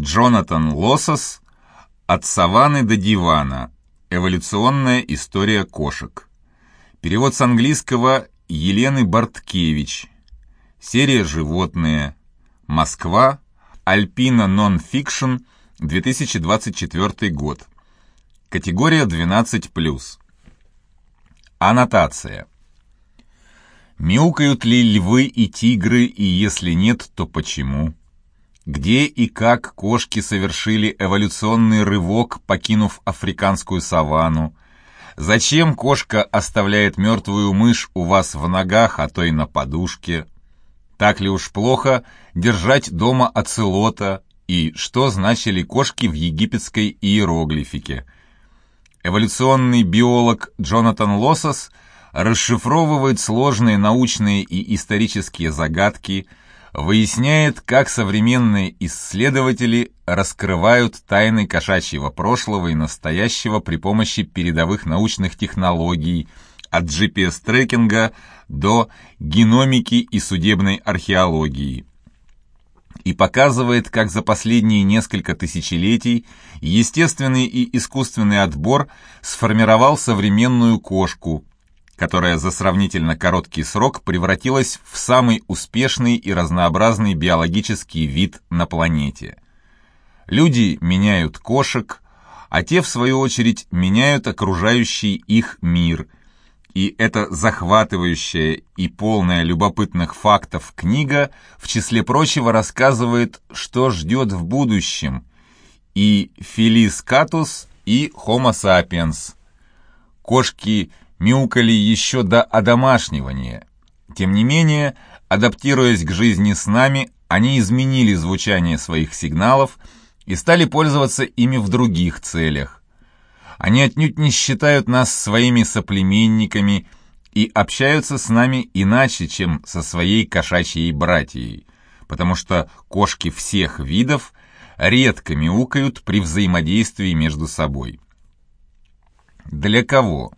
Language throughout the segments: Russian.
Джонатан Лосос «От саванны до дивана. Эволюционная история кошек». Перевод с английского Елены Барткевич. Серия «Животные». Москва. Альпина Нон-Фикшн. 2024 год. Категория 12+. Аннотация. Мяукают ли львы и тигры, и если нет, то почему? Где и как кошки совершили эволюционный рывок, покинув африканскую саванну? Зачем кошка оставляет мертвую мышь у вас в ногах, а то и на подушке? Так ли уж плохо держать дома оцелота? И что значили кошки в египетской иероглифике? Эволюционный биолог Джонатан Лосос расшифровывает сложные научные и исторические загадки – выясняет, как современные исследователи раскрывают тайны кошачьего прошлого и настоящего при помощи передовых научных технологий, от GPS-трекинга до геномики и судебной археологии. И показывает, как за последние несколько тысячелетий естественный и искусственный отбор сформировал современную кошку, которая за сравнительно короткий срок превратилась в самый успешный и разнообразный биологический вид на планете. Люди меняют кошек, а те, в свою очередь, меняют окружающий их мир. И эта захватывающая и полная любопытных фактов книга, в числе прочего, рассказывает, что ждет в будущем, и Фелис Катус, и Homo sapiens. Кошки – мяукали еще до одомашнивания. Тем не менее, адаптируясь к жизни с нами, они изменили звучание своих сигналов и стали пользоваться ими в других целях. Они отнюдь не считают нас своими соплеменниками и общаются с нами иначе, чем со своей кошачьей братьей, потому что кошки всех видов редко мяукают при взаимодействии между собой. Для кого?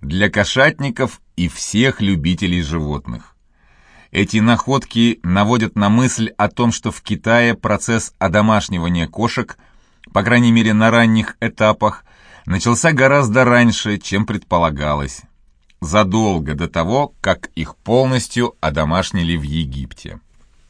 Для кошатников и всех любителей животных. Эти находки наводят на мысль о том, что в Китае процесс одомашнивания кошек, по крайней мере на ранних этапах, начался гораздо раньше, чем предполагалось, задолго до того, как их полностью одомашнили в Египте.